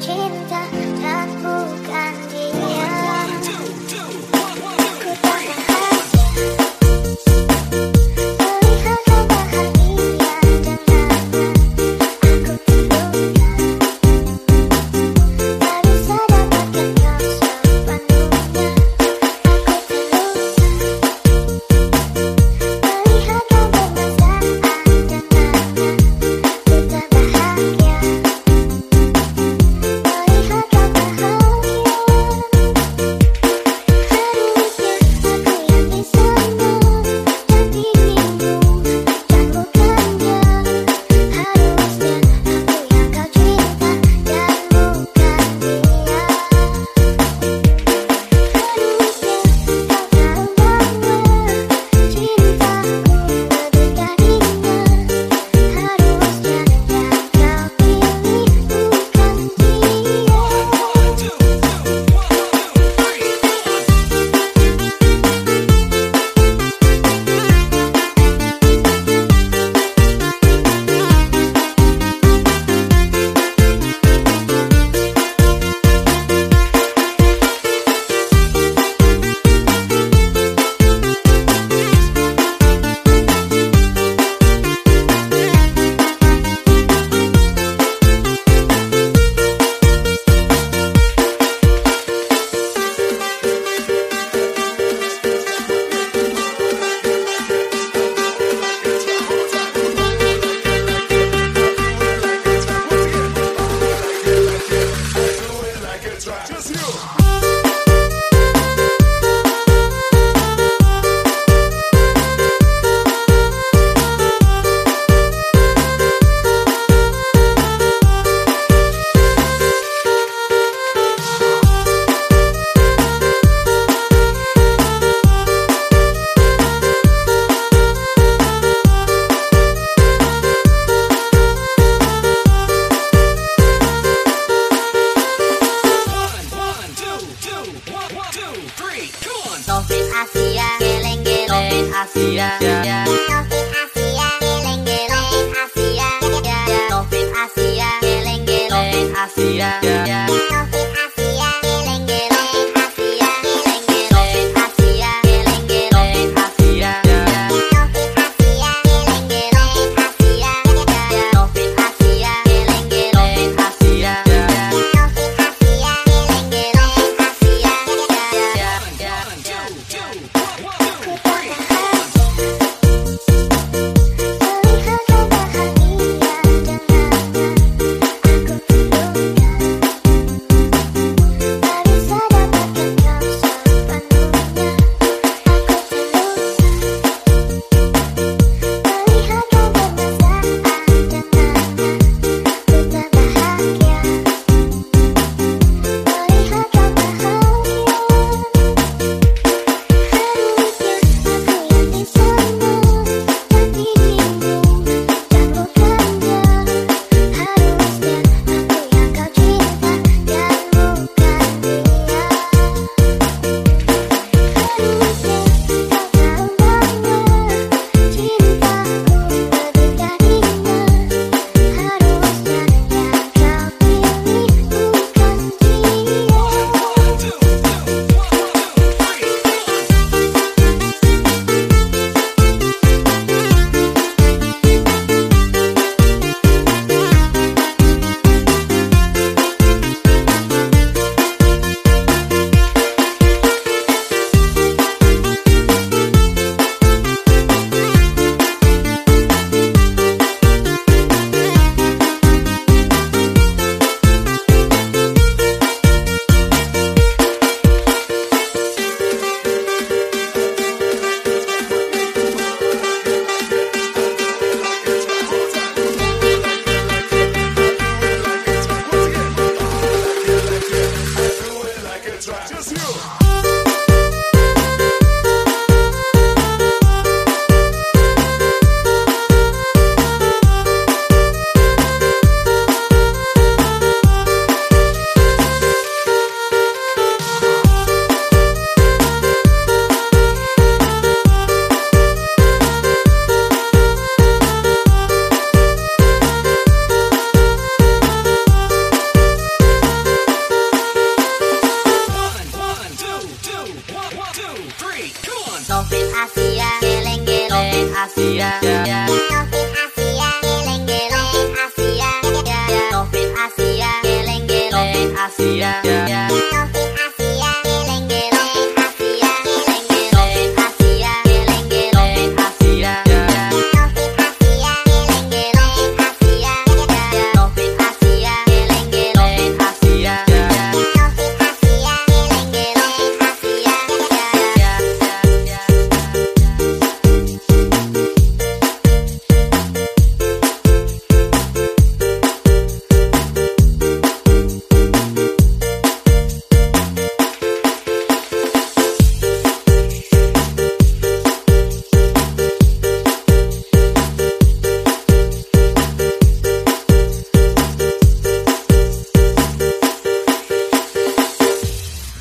chills así, así, así.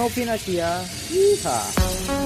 Novin Asia. Yeehaw.